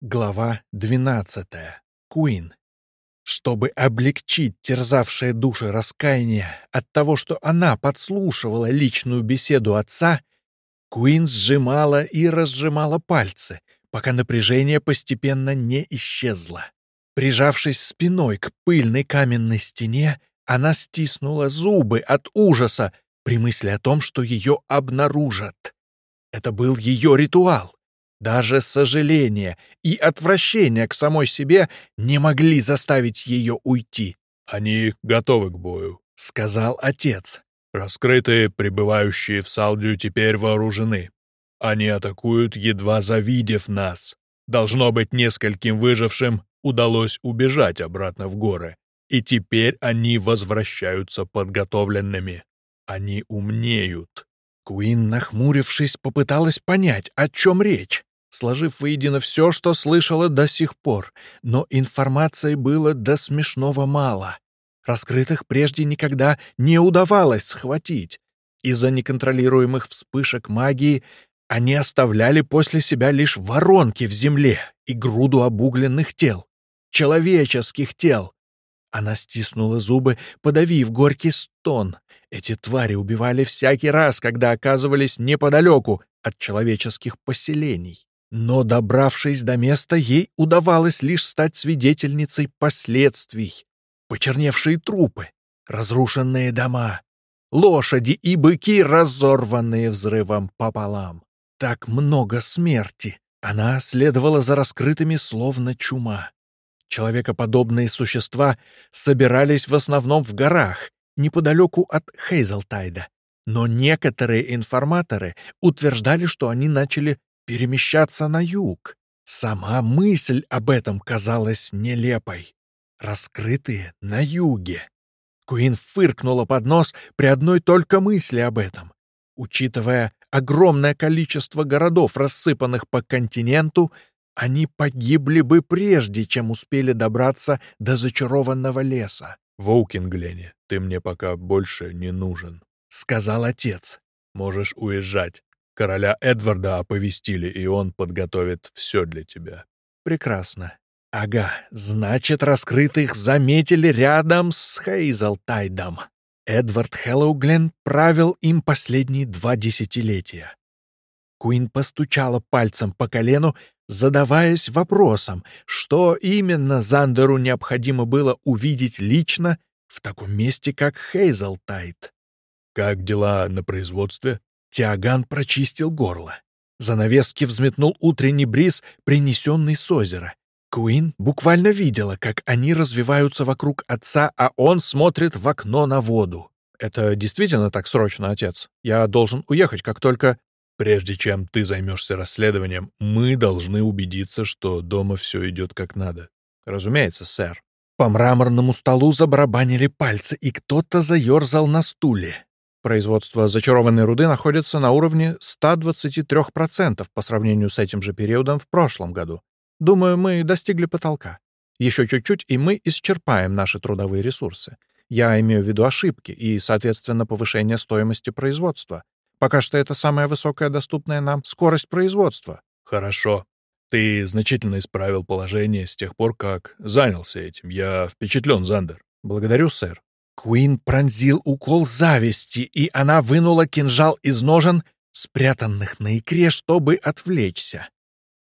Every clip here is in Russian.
Глава 12. Куин. Чтобы облегчить терзавшее души раскаяние от того, что она подслушивала личную беседу отца, Куин сжимала и разжимала пальцы, пока напряжение постепенно не исчезло. Прижавшись спиной к пыльной каменной стене, она стиснула зубы от ужаса при мысли о том, что ее обнаружат. Это был ее ритуал. Даже сожаление и отвращение к самой себе не могли заставить ее уйти. «Они готовы к бою», — сказал отец. «Раскрытые, прибывающие в Салдию, теперь вооружены. Они атакуют, едва завидев нас. Должно быть, нескольким выжившим удалось убежать обратно в горы. И теперь они возвращаются подготовленными. Они умнеют». Куин, нахмурившись, попыталась понять, о чем речь сложив воедино все, что слышала до сих пор, но информации было до смешного мало. Раскрытых прежде никогда не удавалось схватить. Из-за неконтролируемых вспышек магии они оставляли после себя лишь воронки в земле и груду обугленных тел. Человеческих тел. Она стиснула зубы, подавив горький стон. Эти твари убивали всякий раз, когда оказывались неподалеку от человеческих поселений. Но, добравшись до места, ей удавалось лишь стать свидетельницей последствий. Почерневшие трупы, разрушенные дома, лошади и быки, разорванные взрывом пополам. Так много смерти. Она следовала за раскрытыми словно чума. Человекоподобные существа собирались в основном в горах, неподалеку от Хейзелтайда. Но некоторые информаторы утверждали, что они начали перемещаться на юг. Сама мысль об этом казалась нелепой. Раскрытые на юге. Куин фыркнула под нос при одной только мысли об этом. Учитывая огромное количество городов, рассыпанных по континенту, они погибли бы прежде, чем успели добраться до зачарованного леса. «В Оукинглене ты мне пока больше не нужен», — сказал отец. «Можешь уезжать. Короля Эдварда оповестили, и он подготовит все для тебя. Прекрасно. Ага, значит, раскрытых заметили рядом с Хейзелтайдом. Эдвард Хэллоуглен правил им последние два десятилетия. Куин постучала пальцем по колену, задаваясь вопросом, что именно Зандеру необходимо было увидеть лично в таком месте, как Хейзелтайд. «Как дела на производстве?» Тиаган прочистил горло. Занавески взметнул утренний бриз, принесенный с озера. Куин буквально видела, как они развиваются вокруг отца, а он смотрит в окно на воду. «Это действительно так срочно, отец? Я должен уехать, как только...» «Прежде чем ты займешься расследованием, мы должны убедиться, что дома все идет как надо». «Разумеется, сэр». По мраморному столу забарабанили пальцы, и кто-то заерзал на стуле. Производство зачарованной руды находится на уровне 123% по сравнению с этим же периодом в прошлом году. Думаю, мы достигли потолка. Еще чуть-чуть, и мы исчерпаем наши трудовые ресурсы. Я имею в виду ошибки и, соответственно, повышение стоимости производства. Пока что это самая высокая доступная нам скорость производства. Хорошо. Ты значительно исправил положение с тех пор, как занялся этим. Я впечатлен, Зандер. Благодарю, сэр. Куин пронзил укол зависти, и она вынула кинжал из ножен, спрятанных на икре, чтобы отвлечься.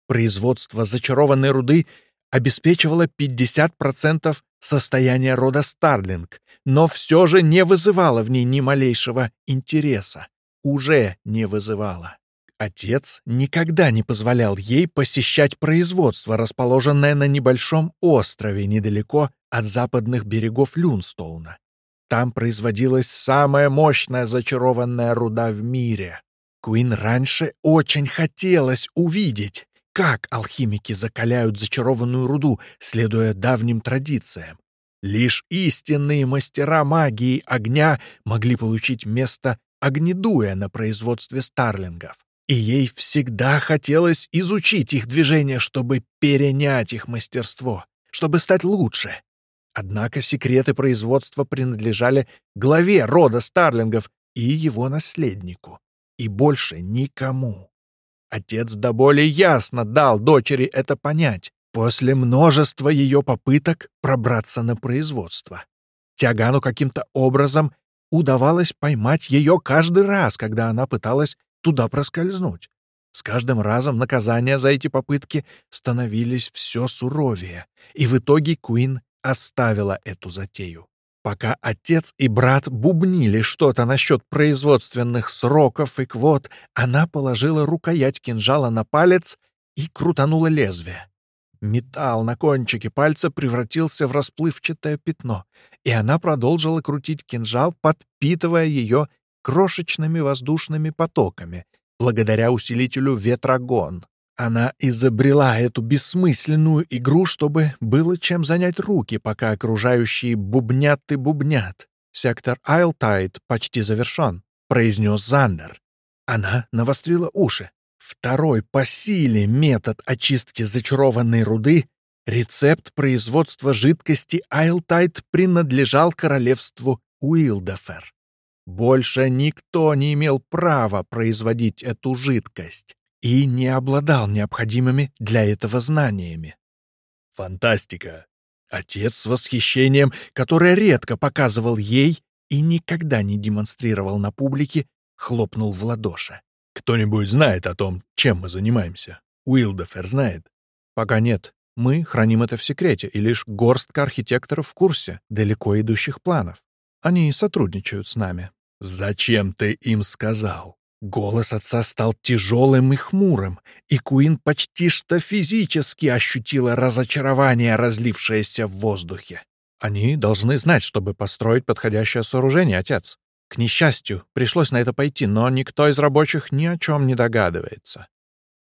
Производство зачарованной руды обеспечивало 50% состояния рода Старлинг, но все же не вызывало в ней ни малейшего интереса. Уже не вызывало. Отец никогда не позволял ей посещать производство, расположенное на небольшом острове недалеко от западных берегов Люнстоуна. Там производилась самая мощная зачарованная руда в мире. Куин раньше очень хотелось увидеть, как алхимики закаляют зачарованную руду, следуя давним традициям. Лишь истинные мастера магии огня могли получить место огнедуя на производстве старлингов. И ей всегда хотелось изучить их движения, чтобы перенять их мастерство, чтобы стать лучше. Однако секреты производства принадлежали главе рода Старлингов и его наследнику, и больше никому. Отец до боли ясно дал дочери это понять после множества ее попыток пробраться на производство. Тягану каким-то образом удавалось поймать ее каждый раз, когда она пыталась туда проскользнуть. С каждым разом наказания за эти попытки становились все суровее, и в итоге Куин оставила эту затею. Пока отец и брат бубнили что-то насчет производственных сроков и квот, она положила рукоять кинжала на палец и крутанула лезвие. Металл на кончике пальца превратился в расплывчатое пятно, и она продолжила крутить кинжал, подпитывая ее крошечными воздушными потоками, благодаря усилителю ветрогон. Она изобрела эту бессмысленную игру, чтобы было чем занять руки, пока окружающие бубнят и бубнят. «Сектор Айлтайд почти завершен», — произнес Зандер. Она навострила уши. Второй по силе метод очистки зачарованной руды — рецепт производства жидкости Айлтайд принадлежал королевству Уилдефер. Больше никто не имел права производить эту жидкость и не обладал необходимыми для этого знаниями. Фантастика! Отец с восхищением, которое редко показывал ей и никогда не демонстрировал на публике, хлопнул в ладоши. Кто-нибудь знает о том, чем мы занимаемся? Уилдефер знает? Пока нет. Мы храним это в секрете, и лишь горстка архитекторов в курсе далеко идущих планов. Они сотрудничают с нами. Зачем ты им сказал? Голос отца стал тяжелым и хмурым, и Куин почти что физически ощутила разочарование, разлившееся в воздухе. Они должны знать, чтобы построить подходящее сооружение, отец. К несчастью, пришлось на это пойти, но никто из рабочих ни о чем не догадывается.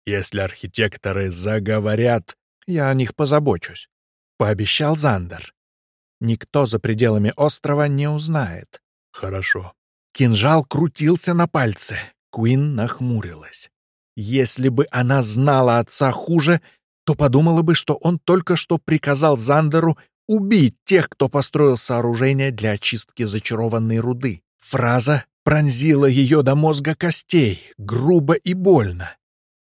Если архитекторы заговорят, я о них позабочусь, — пообещал Зандер. Никто за пределами острова не узнает. Хорошо. Кинжал крутился на пальце. Куин нахмурилась. Если бы она знала отца хуже, то подумала бы, что он только что приказал Зандеру убить тех, кто построил сооружение для очистки зачарованной руды. Фраза пронзила ее до мозга костей, грубо и больно.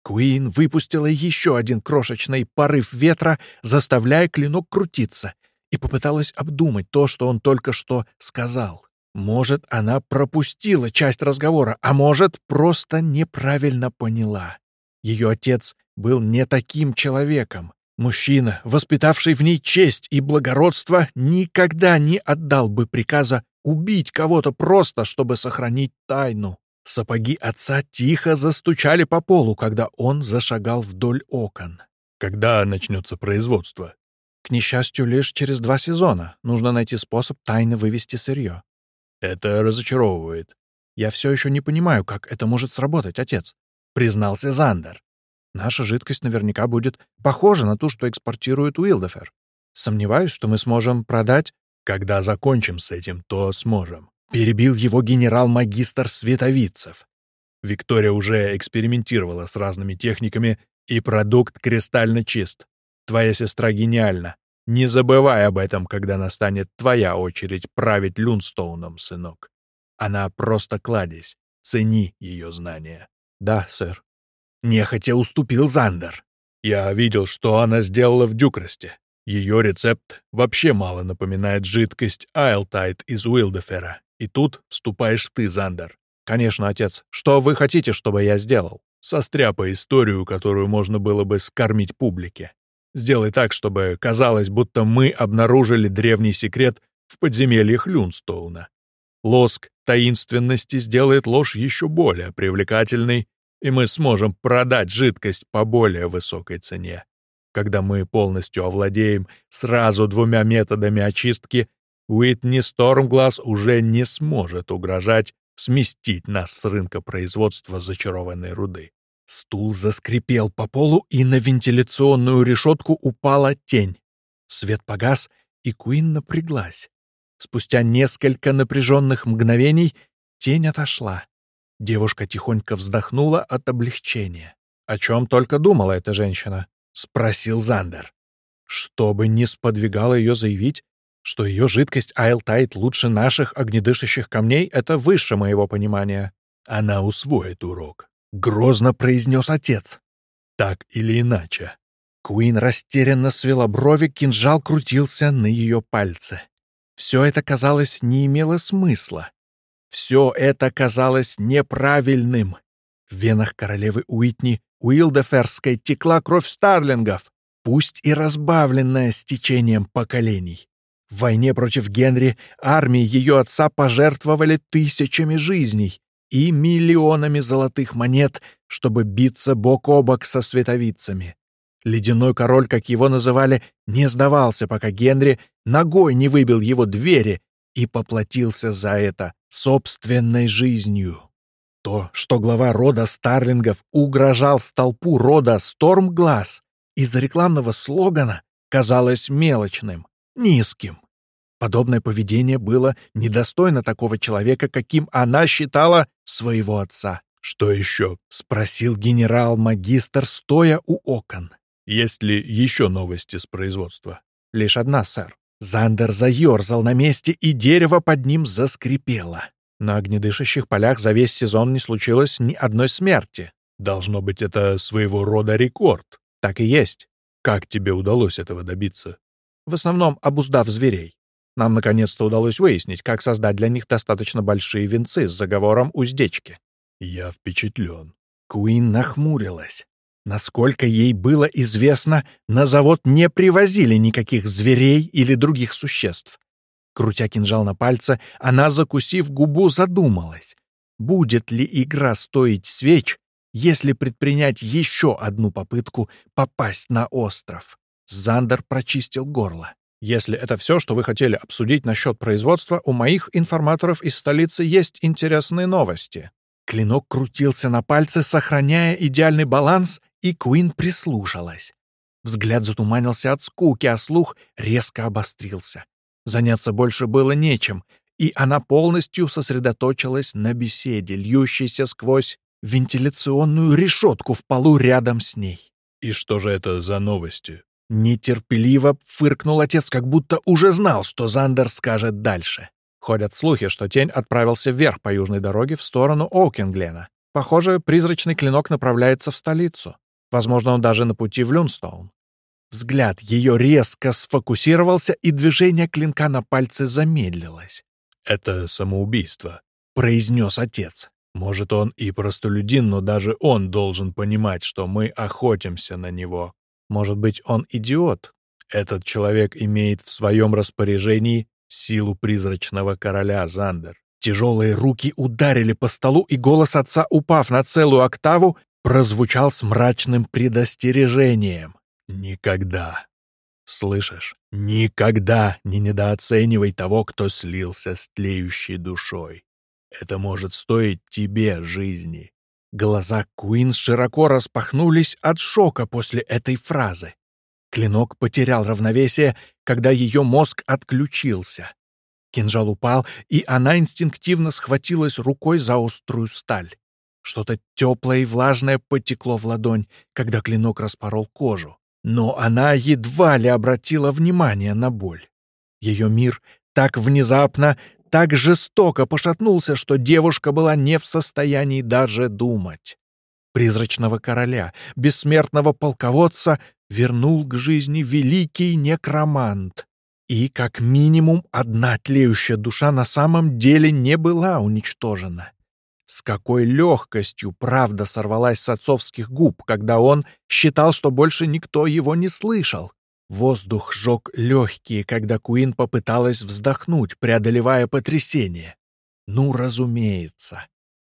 Куин выпустила еще один крошечный порыв ветра, заставляя клинок крутиться, и попыталась обдумать то, что он только что сказал. Может, она пропустила часть разговора, а может, просто неправильно поняла. Ее отец был не таким человеком. Мужчина, воспитавший в ней честь и благородство, никогда не отдал бы приказа убить кого-то просто, чтобы сохранить тайну. Сапоги отца тихо застучали по полу, когда он зашагал вдоль окон. Когда начнется производство? К несчастью, лишь через два сезона. Нужно найти способ тайно вывести сырье. Это разочаровывает. Я все еще не понимаю, как это может сработать, отец, признался Зандер. Наша жидкость наверняка будет похожа на ту, что экспортирует Уилдефер. Сомневаюсь, что мы сможем продать когда закончим с этим, то сможем. Перебил его генерал-магистр Световицев. Виктория уже экспериментировала с разными техниками, и продукт кристально чист. Твоя сестра гениальна. Не забывай об этом, когда настанет твоя очередь править Люнстоуном, сынок. Она просто кладезь. Цени ее знания. Да, сэр. Нехотя уступил Зандер. Я видел, что она сделала в Дюкросте. Ее рецепт вообще мало напоминает жидкость Айлтайт из Уилдефера. И тут вступаешь ты, Зандер. Конечно, отец. Что вы хотите, чтобы я сделал? Состряпай историю, которую можно было бы скормить публике. Сделай так, чтобы казалось, будто мы обнаружили древний секрет в подземельях Люнстоуна. Лоск таинственности сделает ложь еще более привлекательной, и мы сможем продать жидкость по более высокой цене. Когда мы полностью овладеем сразу двумя методами очистки, Уитни Стормглаз уже не сможет угрожать сместить нас с рынка производства зачарованной руды. Стул заскрипел по полу, и на вентиляционную решетку упала тень. Свет погас, и Куин напряглась. Спустя несколько напряженных мгновений тень отошла. Девушка тихонько вздохнула от облегчения. О чем только думала эта женщина. — спросил Зандер. Чтобы не сподвигало ее заявить, что ее жидкость Айлтайт лучше наших огнедышащих камней, это выше моего понимания. Она усвоит урок. Грозно произнес отец. Так или иначе. Куин растерянно свела брови, кинжал крутился на ее пальце. Все это, казалось, не имело смысла. Все это казалось неправильным. В венах королевы Уитни Уилдеферской текла кровь старлингов, пусть и разбавленная с течением поколений. В войне против Генри армии ее отца пожертвовали тысячами жизней и миллионами золотых монет, чтобы биться бок о бок со световицами. Ледяной король, как его называли, не сдавался, пока Генри ногой не выбил его двери и поплатился за это собственной жизнью. То, что глава рода Старлингов угрожал столпу рода Стормглаз из-за рекламного слогана, казалось мелочным, низким. Подобное поведение было недостойно такого человека, каким она считала своего отца. «Что еще?» — спросил генерал-магистр, стоя у окон. «Есть ли еще новости с производства?» «Лишь одна, сэр». Зандер заерзал на месте, и дерево под ним заскрипело. На огнедышащих полях за весь сезон не случилось ни одной смерти. Должно быть, это своего рода рекорд. Так и есть. Как тебе удалось этого добиться? В основном обуздав зверей. Нам наконец-то удалось выяснить, как создать для них достаточно большие венцы с заговором уздечки. Я впечатлен. Куин нахмурилась. Насколько ей было известно, на завод не привозили никаких зверей или других существ. Крутя кинжал на пальце, она, закусив губу, задумалась. Будет ли игра стоить свеч, если предпринять еще одну попытку попасть на остров? Зандер прочистил горло. Если это все, что вы хотели обсудить насчет производства, у моих информаторов из столицы есть интересные новости. Клинок крутился на пальце, сохраняя идеальный баланс, и Куин прислушалась. Взгляд затуманился от скуки, а слух резко обострился. Заняться больше было нечем, и она полностью сосредоточилась на беседе, льющейся сквозь вентиляционную решетку в полу рядом с ней. «И что же это за новости?» Нетерпеливо фыркнул отец, как будто уже знал, что Зандер скажет дальше. Ходят слухи, что тень отправился вверх по южной дороге в сторону Оукинглена. Похоже, призрачный клинок направляется в столицу. Возможно, он даже на пути в Люнстоун. Взгляд ее резко сфокусировался, и движение клинка на пальце замедлилось. «Это самоубийство», — произнес отец. «Может, он и простолюдин, но даже он должен понимать, что мы охотимся на него. Может быть, он идиот? Этот человек имеет в своем распоряжении силу призрачного короля Зандер. Тяжелые руки ударили по столу, и голос отца, упав на целую октаву, прозвучал с мрачным предостережением. Никогда. Слышишь? Никогда не недооценивай того, кто слился с тлеющей душой. Это может стоить тебе жизни. Глаза Куин широко распахнулись от шока после этой фразы. Клинок потерял равновесие, когда ее мозг отключился. Кинжал упал, и она инстинктивно схватилась рукой за острую сталь. Что-то теплое и влажное потекло в ладонь, когда клинок распорол кожу. Но она едва ли обратила внимание на боль. Ее мир так внезапно, так жестоко пошатнулся, что девушка была не в состоянии даже думать. Призрачного короля, бессмертного полководца вернул к жизни великий некромант. И, как минимум, одна тлеющая душа на самом деле не была уничтожена. С какой легкостью правда сорвалась с отцовских губ, когда он считал, что больше никто его не слышал. Воздух жег легкие, когда Куин попыталась вздохнуть, преодолевая потрясение. Ну, разумеется.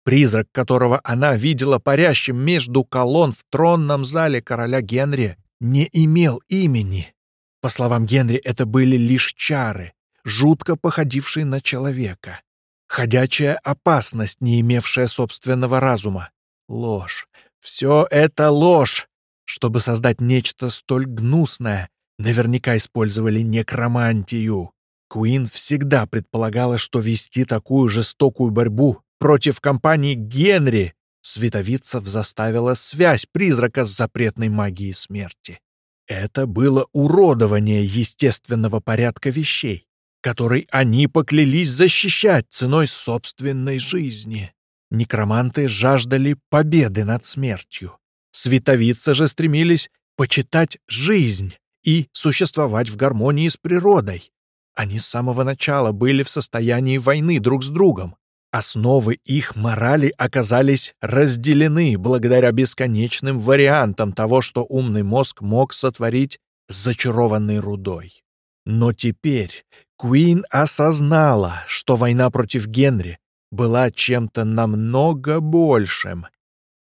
Призрак, которого она видела парящим между колонн в тронном зале короля Генри, не имел имени. По словам Генри, это были лишь чары, жутко походившие на человека. Ходячая опасность, не имевшая собственного разума. Ложь. Все это ложь. Чтобы создать нечто столь гнусное, наверняка использовали некромантию. Куин всегда предполагала, что вести такую жестокую борьбу против компании Генри Световицев заставила связь призрака с запретной магией смерти. Это было уродование естественного порядка вещей который они поклялись защищать ценой собственной жизни. Некроманты жаждали победы над смертью. Световицы же стремились почитать жизнь и существовать в гармонии с природой. Они с самого начала были в состоянии войны друг с другом. Основы их морали оказались разделены благодаря бесконечным вариантам того, что умный мозг мог сотворить с зачарованной рудой. Но теперь Куин осознала, что война против Генри была чем-то намного большим.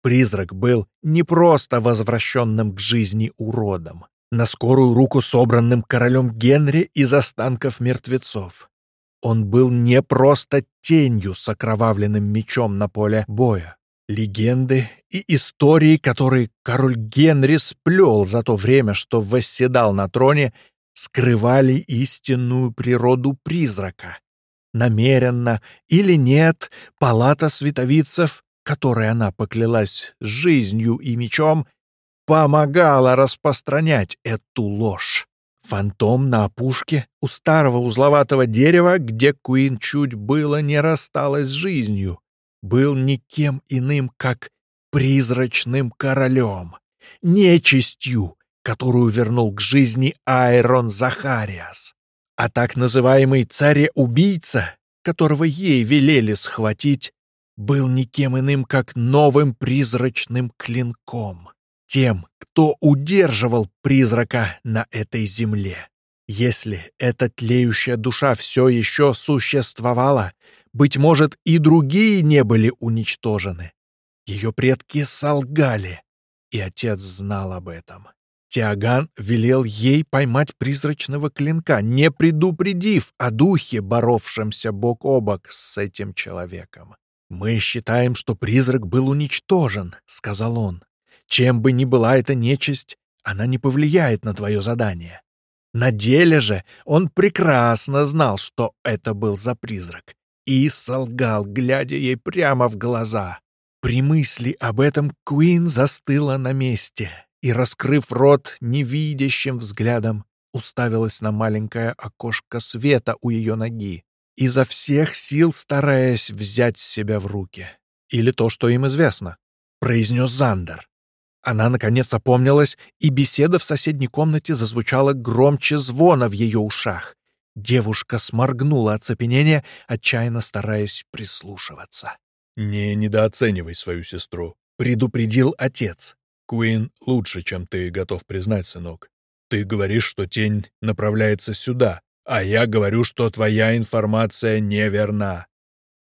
Призрак был не просто возвращенным к жизни уродом, на скорую руку собранным королем Генри из останков мертвецов. Он был не просто тенью с окровавленным мечом на поле боя. Легенды и истории, которые король Генри сплел за то время, что восседал на троне, скрывали истинную природу призрака. Намеренно или нет, палата световицев, которой она поклялась жизнью и мечом, помогала распространять эту ложь. Фантом на опушке у старого узловатого дерева, где Куин чуть было не рассталась с жизнью, был никем иным, как призрачным королем, нечистью, которую вернул к жизни Айрон Захариас. А так называемый царь-убийца, которого ей велели схватить, был никем иным, как новым призрачным клинком, тем, кто удерживал призрака на этой земле. Если эта тлеющая душа все еще существовала, быть может, и другие не были уничтожены. Ее предки солгали, и отец знал об этом. Тиаган велел ей поймать призрачного клинка, не предупредив о духе, боровшемся бок о бок с этим человеком. «Мы считаем, что призрак был уничтожен», — сказал он. «Чем бы ни была эта нечисть, она не повлияет на твое задание». На деле же он прекрасно знал, что это был за призрак, и солгал, глядя ей прямо в глаза. При мысли об этом Куин застыла на месте и, раскрыв рот невидящим взглядом, уставилась на маленькое окошко света у ее ноги изо всех сил стараясь взять себя в руки. Или то, что им известно, — произнес Зандер. Она, наконец, опомнилась, и беседа в соседней комнате зазвучала громче звона в ее ушах. Девушка сморгнула оцепенение, отчаянно стараясь прислушиваться. «Не недооценивай свою сестру», — предупредил отец. «Куин лучше, чем ты готов признать, сынок. Ты говоришь, что тень направляется сюда, а я говорю, что твоя информация неверна.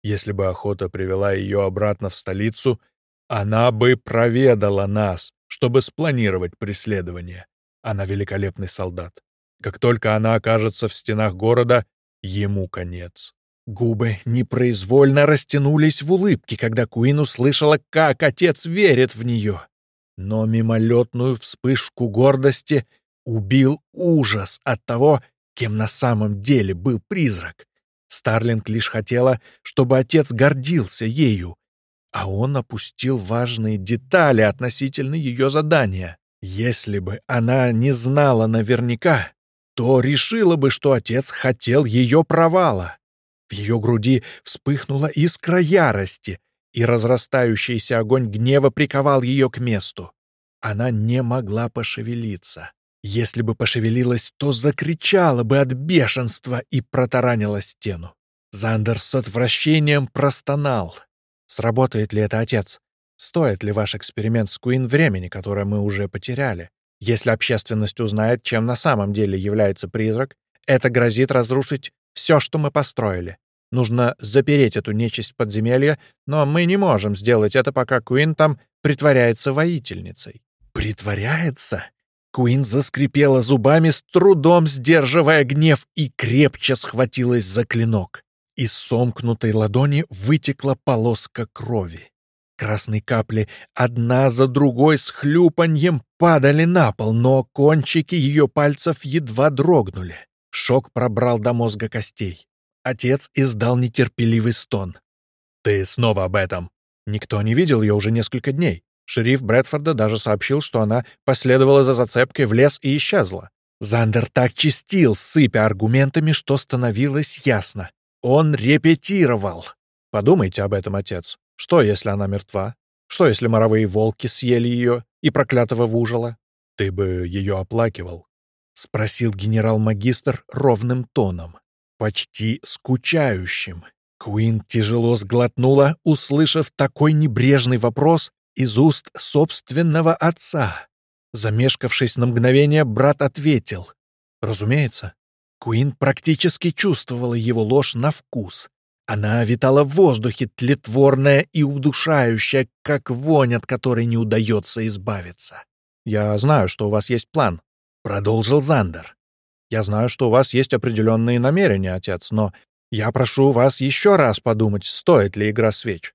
Если бы охота привела ее обратно в столицу, она бы проведала нас, чтобы спланировать преследование. Она великолепный солдат. Как только она окажется в стенах города, ему конец. Губы непроизвольно растянулись в улыбке, когда Куин услышала, как отец верит в нее. Но мимолетную вспышку гордости убил ужас от того, кем на самом деле был призрак. Старлинг лишь хотела, чтобы отец гордился ею, а он опустил важные детали относительно ее задания. Если бы она не знала наверняка, то решила бы, что отец хотел ее провала. В ее груди вспыхнула искра ярости, и разрастающийся огонь гнева приковал ее к месту. Она не могла пошевелиться. Если бы пошевелилась, то закричала бы от бешенства и протаранила стену. Зандер с отвращением простонал. Сработает ли это, отец? Стоит ли ваш эксперимент с Куин времени, которое мы уже потеряли? Если общественность узнает, чем на самом деле является призрак, это грозит разрушить все, что мы построили. Нужно запереть эту нечисть в подземелье, но мы не можем сделать это, пока Куин там притворяется воительницей. «Притворяется?» Куин заскрипела зубами, с трудом сдерживая гнев, и крепче схватилась за клинок. Из сомкнутой ладони вытекла полоска крови. Красные капли одна за другой с хлюпаньем падали на пол, но кончики ее пальцев едва дрогнули. Шок пробрал до мозга костей. Отец издал нетерпеливый стон. «Ты снова об этом!» Никто не видел ее уже несколько дней. Шериф Брэдфорда даже сообщил, что она последовала за зацепкой в лес и исчезла. Зандер так чистил, сыпя аргументами, что становилось ясно. Он репетировал. Подумайте об этом, отец. Что, если она мертва? Что, если моровые волки съели ее и проклятого вужила? Ты бы ее оплакивал? — спросил генерал-магистр ровным тоном, почти скучающим. Куин тяжело сглотнула, услышав такой небрежный вопрос из уст собственного отца. Замешкавшись на мгновение, брат ответил. Разумеется, Куин практически чувствовала его ложь на вкус. Она витала в воздухе, тлетворная и удушающая, как вонь, от которой не удается избавиться. «Я знаю, что у вас есть план», — продолжил Зандер. «Я знаю, что у вас есть определенные намерения, отец, но я прошу вас еще раз подумать, стоит ли игра свеч.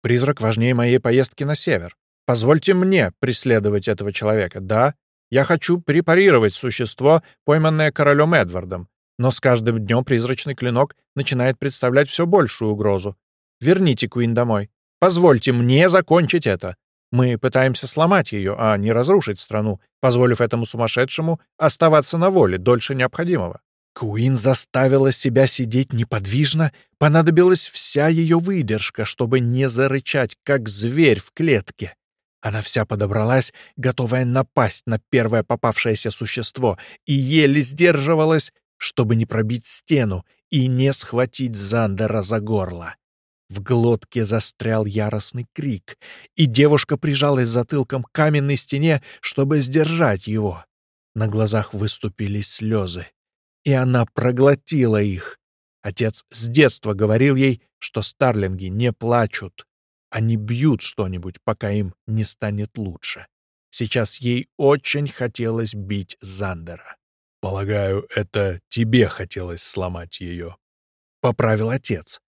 Призрак важнее моей поездки на север. Позвольте мне преследовать этого человека. Да, я хочу препарировать существо, пойманное королем Эдвардом, но с каждым днем призрачный клинок начинает представлять все большую угрозу. Верните Куин домой. Позвольте мне закончить это. Мы пытаемся сломать ее, а не разрушить страну, позволив этому сумасшедшему оставаться на воле дольше необходимого. Куин заставила себя сидеть неподвижно, понадобилась вся ее выдержка, чтобы не зарычать, как зверь в клетке. Она вся подобралась, готовая напасть на первое попавшееся существо, и еле сдерживалась, чтобы не пробить стену и не схватить Зандера за горло. В глотке застрял яростный крик, и девушка прижалась затылком к каменной стене, чтобы сдержать его. На глазах выступили слезы и она проглотила их. Отец с детства говорил ей, что старлинги не плачут. Они бьют что-нибудь, пока им не станет лучше. Сейчас ей очень хотелось бить Зандера. «Полагаю, это тебе хотелось сломать ее», — поправил отец.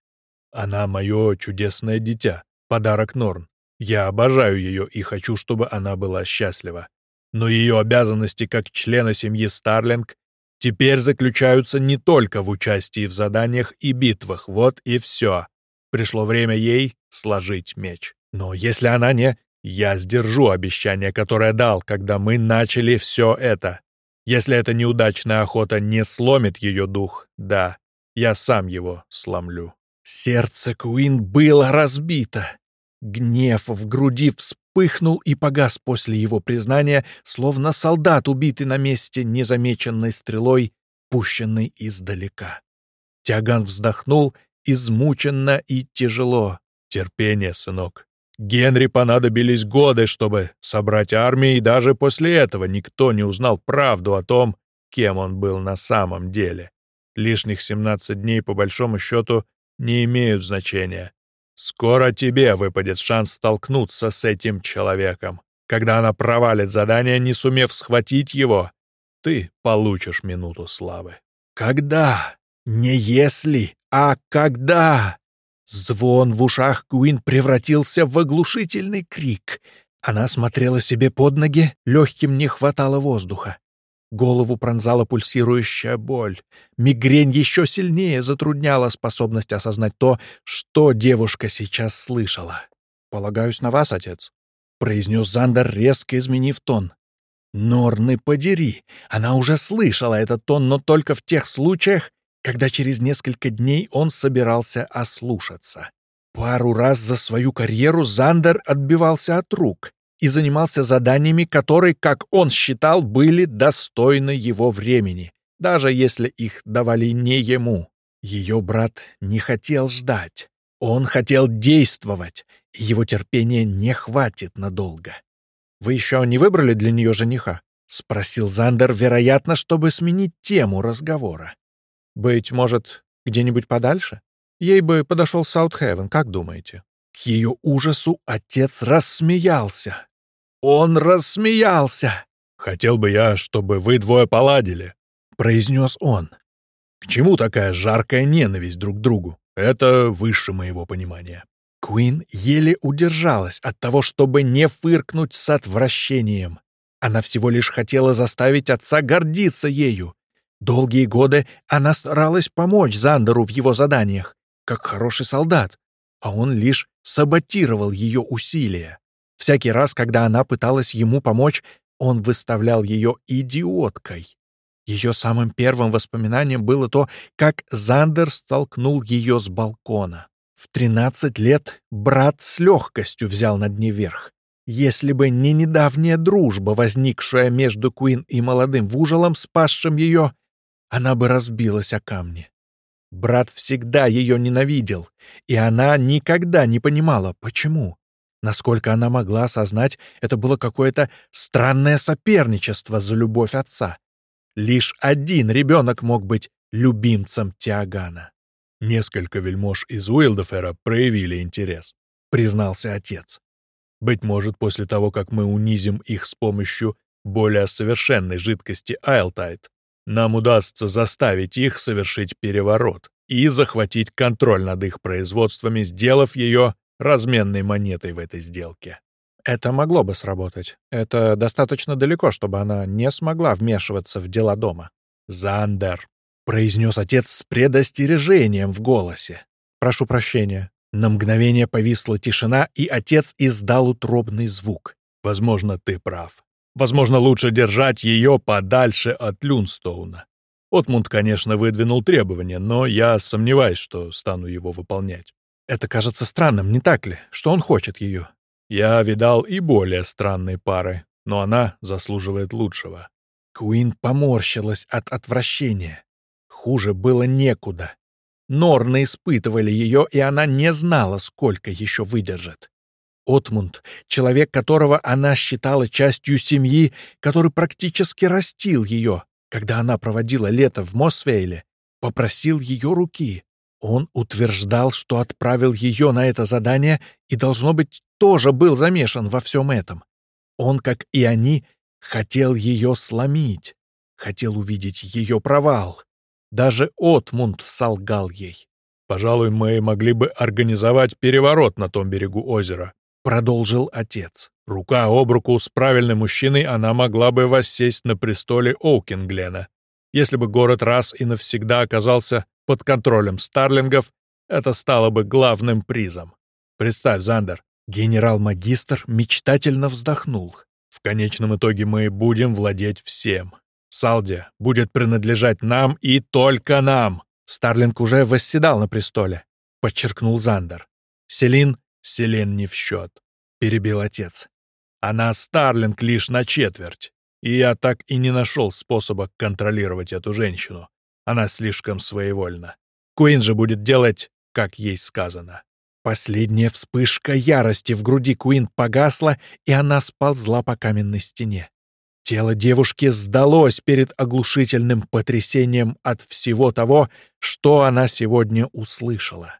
«Она мое чудесное дитя, подарок Норн. Я обожаю ее и хочу, чтобы она была счастлива. Но ее обязанности как члена семьи Старлинг теперь заключаются не только в участии в заданиях и битвах, вот и все. Пришло время ей сложить меч. Но если она не... Я сдержу обещание, которое дал, когда мы начали все это. Если эта неудачная охота не сломит ее дух, да, я сам его сломлю. Сердце Куин было разбито. Гнев в груди вспыхнул и погас после его признания, словно солдат, убитый на месте незамеченной стрелой, пущенной издалека. Тяган вздохнул, измученно и тяжело. «Терпение, сынок. Генри понадобились годы, чтобы собрать армию, и даже после этого никто не узнал правду о том, кем он был на самом деле. Лишних 17 дней, по большому счету, не имеют значения. Скоро тебе выпадет шанс столкнуться с этим человеком. Когда она провалит задание, не сумев схватить его, ты получишь минуту славы. Когда? Не если, а когда? Звон в ушах Куин превратился в оглушительный крик. Она смотрела себе под ноги, легким не хватало воздуха. Голову пронзала пульсирующая боль. Мигрень еще сильнее затрудняла способность осознать то, что девушка сейчас слышала. «Полагаюсь на вас, отец», — произнес Зандер, резко изменив тон. «Норны подери! Она уже слышала этот тон, но только в тех случаях, когда через несколько дней он собирался ослушаться. Пару раз за свою карьеру Зандер отбивался от рук, и занимался заданиями, которые, как он считал, были достойны его времени, даже если их давали не ему. Ее брат не хотел ждать. Он хотел действовать, и его терпения не хватит надолго. «Вы еще не выбрали для нее жениха?» — спросил Зандер, вероятно, чтобы сменить тему разговора. «Быть может, где-нибудь подальше? Ей бы подошел Саутхевен, как думаете?» К ее ужасу отец рассмеялся. Он рассмеялся. «Хотел бы я, чтобы вы двое поладили», — произнес он. «К чему такая жаркая ненависть друг к другу? Это выше моего понимания». Куин еле удержалась от того, чтобы не фыркнуть с отвращением. Она всего лишь хотела заставить отца гордиться ею. Долгие годы она старалась помочь Зандеру в его заданиях, как хороший солдат, а он лишь саботировал ее усилия. Всякий раз, когда она пыталась ему помочь, он выставлял ее идиоткой. Ее самым первым воспоминанием было то, как Зандер столкнул ее с балкона. В 13 лет брат с легкостью взял над ней верх. Если бы не недавняя дружба, возникшая между Куин и молодым Вужелом, спасшим ее, она бы разбилась о камни. Брат всегда ее ненавидел, и она никогда не понимала, почему. Насколько она могла осознать, это было какое-то странное соперничество за любовь отца. Лишь один ребенок мог быть любимцем Тиагана. Несколько вельмож из Уилдефера проявили интерес, признался отец. Быть может, после того, как мы унизим их с помощью более совершенной жидкости Айлтайт, нам удастся заставить их совершить переворот и захватить контроль над их производствами, сделав ее разменной монетой в этой сделке. Это могло бы сработать. Это достаточно далеко, чтобы она не смогла вмешиваться в дела дома. «Зандер», — произнес отец с предостережением в голосе. «Прошу прощения». На мгновение повисла тишина, и отец издал утробный звук. «Возможно, ты прав. Возможно, лучше держать ее подальше от Люнстоуна. Отмунд, конечно, выдвинул требования, но я сомневаюсь, что стану его выполнять. Это кажется странным, не так ли? Что он хочет ее? Я видал и более странные пары, но она заслуживает лучшего. Куин поморщилась от отвращения. Хуже было некуда. Норны испытывали ее, и она не знала, сколько еще выдержит. Отмунд, человек, которого она считала частью семьи, который практически растил ее, когда она проводила лето в Мосвейле, попросил ее руки. Он утверждал, что отправил ее на это задание и, должно быть, тоже был замешан во всем этом. Он, как и они, хотел ее сломить, хотел увидеть ее провал. Даже Отмунд солгал ей. «Пожалуй, мы могли бы организовать переворот на том берегу озера», — продолжил отец. «Рука об руку с правильным мужчиной она могла бы воссесть на престоле Оукинглена. Если бы город раз и навсегда оказался под контролем старлингов, это стало бы главным призом. Представь, Зандер, генерал-магистр мечтательно вздохнул. В конечном итоге мы будем владеть всем. Салдия будет принадлежать нам и только нам. Старлинг уже восседал на престоле, подчеркнул Зандер. Селин, Селин не в счет, перебил отец. Она Старлинг лишь на четверть, и я так и не нашел способа контролировать эту женщину. Она слишком своевольна. Куин же будет делать, как ей сказано. Последняя вспышка ярости в груди Куин погасла, и она сползла по каменной стене. Тело девушки сдалось перед оглушительным потрясением от всего того, что она сегодня услышала.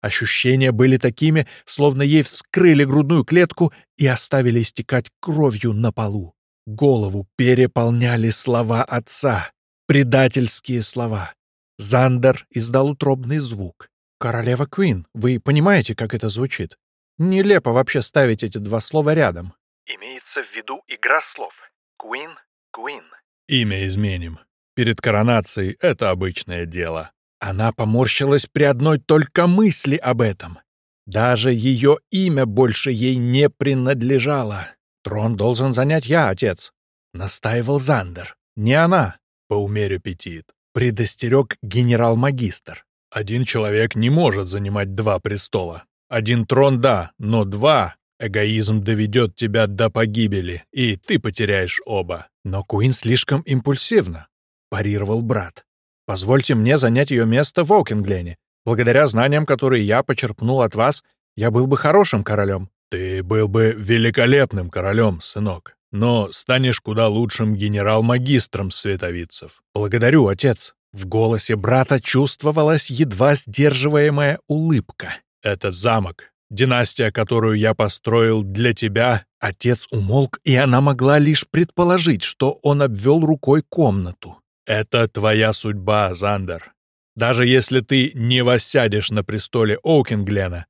Ощущения были такими, словно ей вскрыли грудную клетку и оставили истекать кровью на полу. Голову переполняли слова отца, предательские слова. Зандер издал утробный звук. «Королева Квин, вы понимаете, как это звучит? Нелепо вообще ставить эти два слова рядом». Имеется в виду игра слов. Квин, Квин. Имя изменим. Перед коронацией это обычное дело. Она поморщилась при одной только мысли об этом. Даже ее имя больше ей не принадлежало. Трон должен занять я, отец. Настаивал Зандер. Не она. Поумерь аппетит. Предостерег генерал-магистр. Один человек не может занимать два престола. Один трон — да, но два Эгоизм доведет тебя до погибели, и ты потеряешь оба. Но Куин слишком импульсивна, — парировал брат. Позвольте мне занять ее место в Оукинглене. Благодаря знаниям, которые я почерпнул от вас, я был бы хорошим королем. Ты был бы великолепным королем, сынок, но станешь куда лучшим генерал-магистром световицев. Благодарю, отец. В голосе брата чувствовалась едва сдерживаемая улыбка. Этот замок, династия, которую я построил для тебя...» Отец умолк, и она могла лишь предположить, что он обвел рукой комнату. «Это твоя судьба, Зандер. Даже если ты не воссядешь на престоле Оукинглена,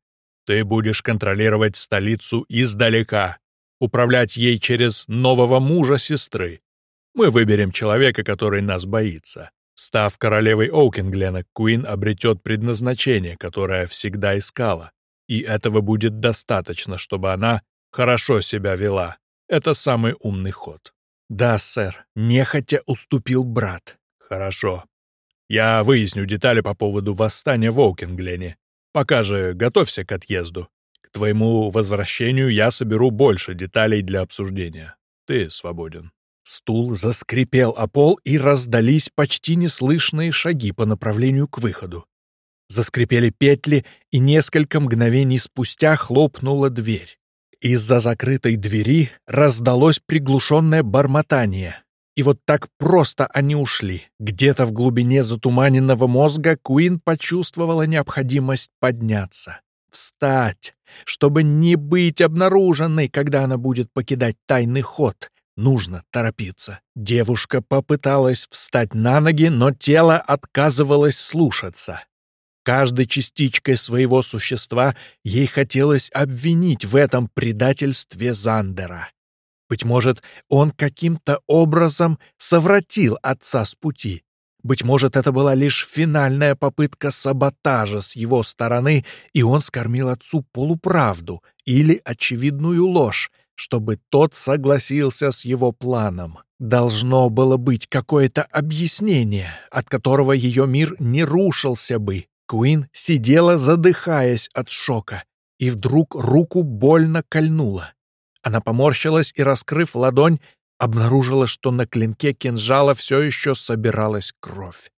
ты будешь контролировать столицу издалека, управлять ей через нового мужа сестры. Мы выберем человека, который нас боится. Став королевой Оукинглена, Куин обретет предназначение, которое всегда искала. И этого будет достаточно, чтобы она хорошо себя вела. Это самый умный ход. Да, сэр, нехотя уступил брат. Хорошо. Я выясню детали по поводу восстания в Оукинглене. Пока же готовься к отъезду. К твоему возвращению я соберу больше деталей для обсуждения. Ты свободен». Стул заскрипел о пол, и раздались почти неслышные шаги по направлению к выходу. Заскрипели петли, и несколько мгновений спустя хлопнула дверь. Из-за закрытой двери раздалось приглушенное бормотание. И вот так просто они ушли. Где-то в глубине затуманенного мозга Куин почувствовала необходимость подняться. Встать, чтобы не быть обнаруженной, когда она будет покидать тайный ход. Нужно торопиться. Девушка попыталась встать на ноги, но тело отказывалось слушаться. Каждой частичкой своего существа ей хотелось обвинить в этом предательстве Зандера. Быть может, он каким-то образом совратил отца с пути. Быть может, это была лишь финальная попытка саботажа с его стороны, и он скормил отцу полуправду или очевидную ложь, чтобы тот согласился с его планом. Должно было быть какое-то объяснение, от которого ее мир не рушился бы. Куин сидела, задыхаясь от шока, и вдруг руку больно кольнула. Она поморщилась и, раскрыв ладонь, обнаружила, что на клинке кинжала все еще собиралась кровь.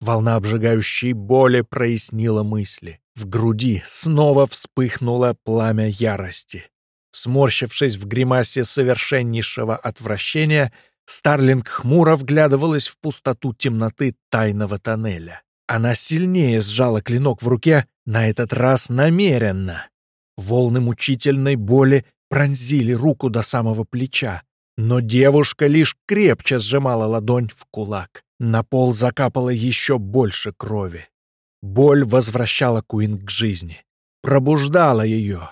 Волна обжигающей боли прояснила мысли. В груди снова вспыхнуло пламя ярости. Сморщившись в гримасе совершеннейшего отвращения, Старлинг хмуро вглядывалась в пустоту темноты тайного тоннеля. Она сильнее сжала клинок в руке, на этот раз намеренно. Волны мучительной боли пронзили руку до самого плеча, но девушка лишь крепче сжимала ладонь в кулак. На пол закапало еще больше крови. Боль возвращала Куин к жизни, пробуждала ее.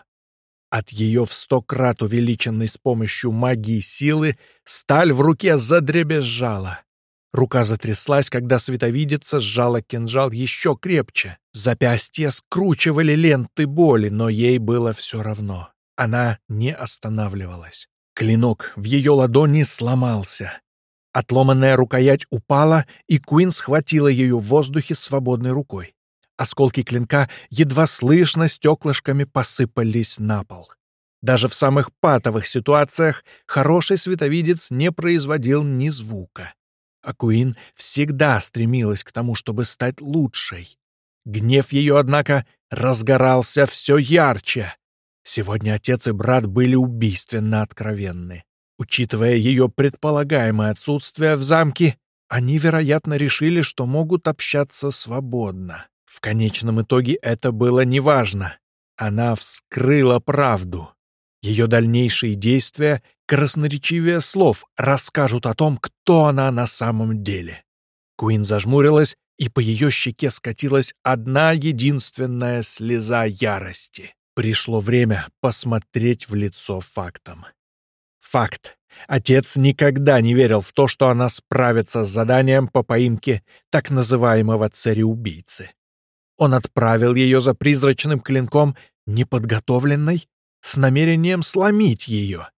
От ее в сто крат увеличенной с помощью магии силы сталь в руке задребезжала. Рука затряслась, когда световидица сжала кинжал еще крепче. Запястья скручивали ленты боли, но ей было все равно. Она не останавливалась. Клинок в ее ладони сломался. Отломанная рукоять упала, и Куин схватила ее в воздухе свободной рукой. Осколки клинка едва слышно стеклышками посыпались на пол. Даже в самых патовых ситуациях хороший световидец не производил ни звука. А Куин всегда стремилась к тому, чтобы стать лучшей. Гнев ее, однако, разгорался все ярче. Сегодня отец и брат были убийственно откровенны. Учитывая ее предполагаемое отсутствие в замке, они, вероятно, решили, что могут общаться свободно. В конечном итоге это было неважно. Она вскрыла правду. Ее дальнейшие действия, красноречивее слов, расскажут о том, кто она на самом деле. Куин зажмурилась, и по ее щеке скатилась одна единственная слеза ярости. Пришло время посмотреть в лицо фактам. Факт. Отец никогда не верил в то, что она справится с заданием по поимке так называемого цареубийцы. Он отправил ее за призрачным клинком неподготовленной, с намерением сломить ее.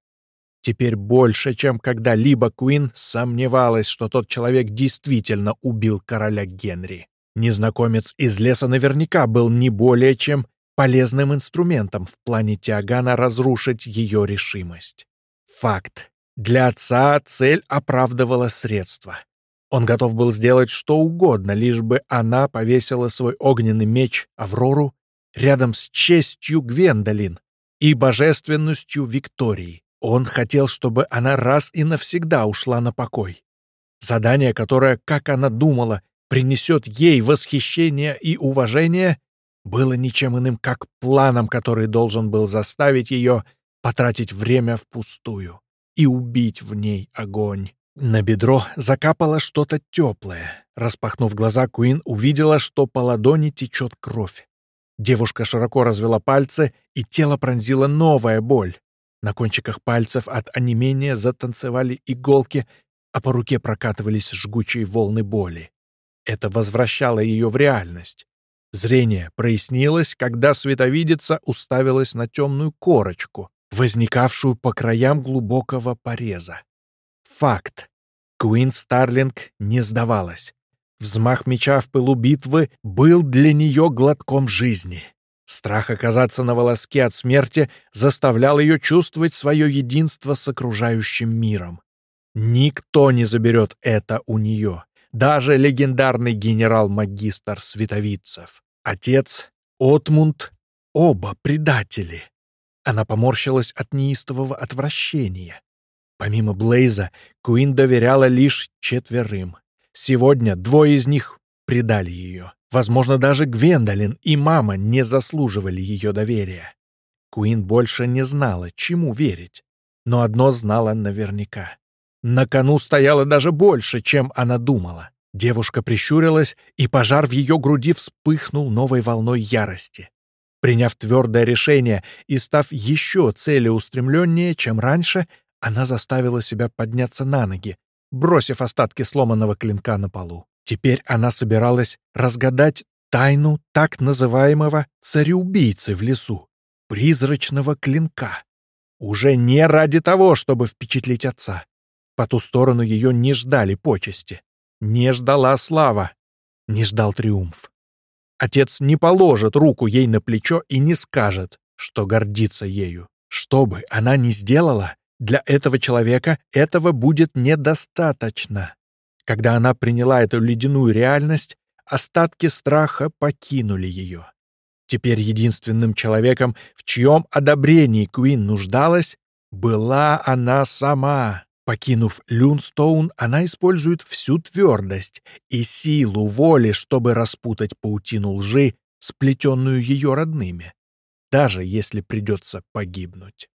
Теперь больше, чем когда-либо Куин сомневалась, что тот человек действительно убил короля Генри. Незнакомец из леса наверняка был не более чем полезным инструментом в плане Тиагана разрушить ее решимость. Факт. Для отца цель оправдывала средства. Он готов был сделать что угодно, лишь бы она повесила свой огненный меч Аврору рядом с честью Гвендолин и божественностью Виктории. Он хотел, чтобы она раз и навсегда ушла на покой. Задание, которое, как она думала, принесет ей восхищение и уважение, было ничем иным, как планом, который должен был заставить ее потратить время впустую и убить в ней огонь. На бедро закапало что-то теплое. Распахнув глаза, Куин увидела, что по ладони течет кровь. Девушка широко развела пальцы, и тело пронзила новая боль. На кончиках пальцев от онемения затанцевали иголки, а по руке прокатывались жгучие волны боли. Это возвращало ее в реальность. Зрение прояснилось, когда световидица уставилась на темную корочку, возникавшую по краям глубокого пореза. Факт. Куин Старлинг не сдавалась. Взмах меча в пылу битвы был для нее глотком жизни. Страх оказаться на волоске от смерти заставлял ее чувствовать свое единство с окружающим миром. Никто не заберет это у нее, даже легендарный генерал-магистр Световицев. Отец, Отмунд, оба предатели. Она поморщилась от неистового отвращения. Помимо Блейза, Куин доверяла лишь четверым. Сегодня двое из них предали ее. Возможно, даже Гвендолин и мама не заслуживали ее доверия. Куин больше не знала, чему верить. Но одно знала наверняка. На кону стояло даже больше, чем она думала. Девушка прищурилась, и пожар в ее груди вспыхнул новой волной ярости. Приняв твердое решение и став еще целеустремленнее, чем раньше, она заставила себя подняться на ноги, бросив остатки сломанного клинка на полу. Теперь она собиралась разгадать тайну так называемого цареубийцы в лесу, призрачного клинка. Уже не ради того, чтобы впечатлить отца. По ту сторону ее не ждали почести, не ждала слава, не ждал триумф. Отец не положит руку ей на плечо и не скажет, что гордится ею. Что бы она ни сделала, для этого человека этого будет недостаточно. Когда она приняла эту ледяную реальность, остатки страха покинули ее. Теперь единственным человеком, в чьем одобрении Куин нуждалась, была она сама. Покинув Люнстоун, она использует всю твердость и силу воли, чтобы распутать паутину лжи, сплетенную ее родными, даже если придется погибнуть.